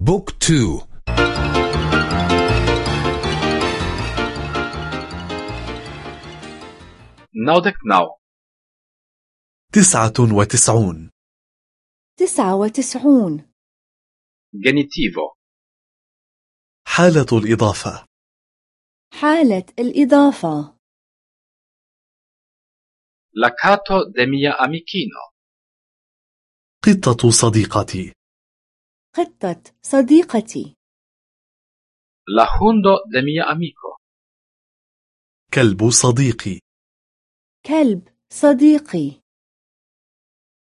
book two. Naŭdek naŭ. تسعة وتسعون. تسعة وتسعون. Genitivo. حالة الإضافة. حالة الإضافة. La kato de mia amikino. قطة صديقتي. قطة صديقتي. La hundo de mia amiko كلب صديقي. كلب صديقي.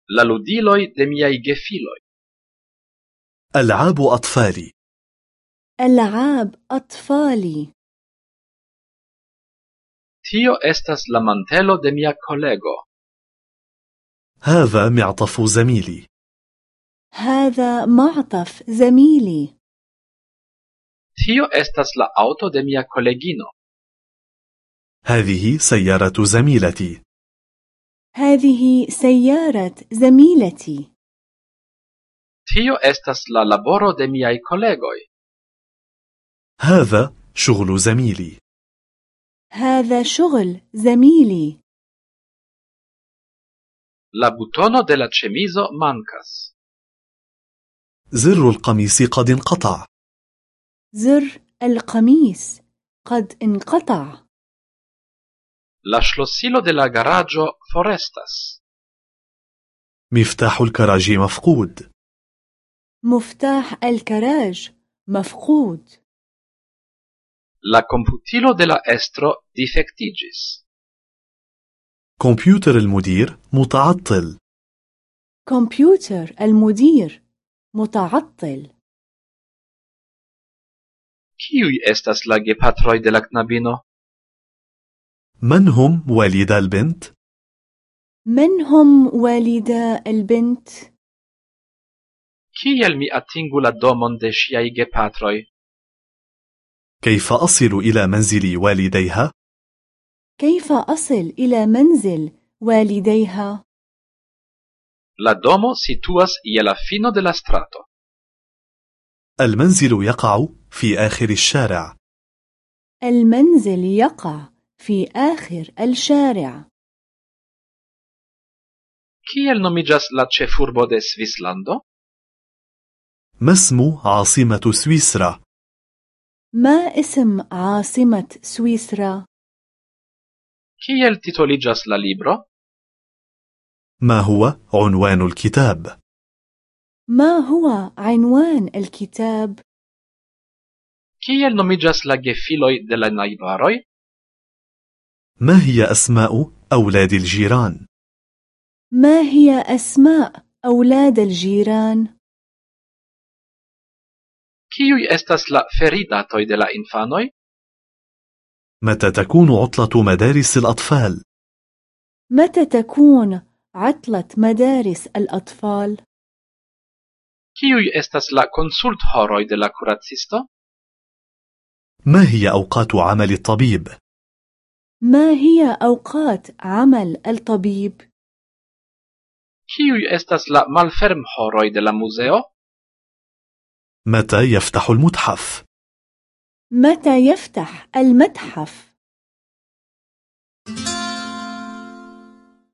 La ludiloj de miaj gefiloj ألعاب أطفالي. ألعاب أطفالي. Tio estas la mantelo de mia kolego هذا معطف زميلي. هذا معطف زميلي. Tio estas la aŭto de mia kolegino هذه سيارة زميلتي. هذه سيارة زميلتي. Tio estas la laboro de miaj kolegoj هذا شغل زميلي. هذا شغل زميلي. La butono de la ĉemizo mankas زر القميص قد انقطع. زر القميص قد انقطع. La ŝlosilo de la garaĝo forestas مفتاح الكراج مفقود. مفتاح الكراج مفقود. La komputilo de la estro difektiĝis كمبيوتر المدير متعطل كمبيوتر المدير متعطل Kiuj estas la gepatroj de la knabino من هم والدا البنت؟ من هم والدا البنت؟ Kiel mi atingu la domon de ŝiaj gepatroj كيف أصل إلى منزل والديها؟ كيف أصل إلى منزل والديها؟ La domo situas je la fino de la strato. المنزل يقع في آخر الشارع المنزل يقع في آخر الشارع Kiel nomiĝas la ĉefurbo de Svislando? ما اسم عاصمة سويسرا؟ ما اسم عاصمة سويسرا؟ Kiel titoliĝas la libro? ما هو عنوان الكتاب؟ ما هو عنوان الكتاب؟ Kiel nomiĝas la gefiloj de la najbaroj? ما هي أسماء أولاد الجيران؟ ما هي أسماء أولاد الجيران؟ Kiuj estas la feridatoj de la infanoj? متى تكون عطلة مدارس الأطفال؟ متى تكون عطلة مدارس الأطفال؟ Kiuj estas la konsulthoroj de la kuracisto? ما هي أوقات عمل الطبيب؟ ما هي أوقات عمل الطبيب؟ Kiuj estas la malfermhoroj de la muzeo? متى يفتح المتحف؟ متى يفتح المتحف؟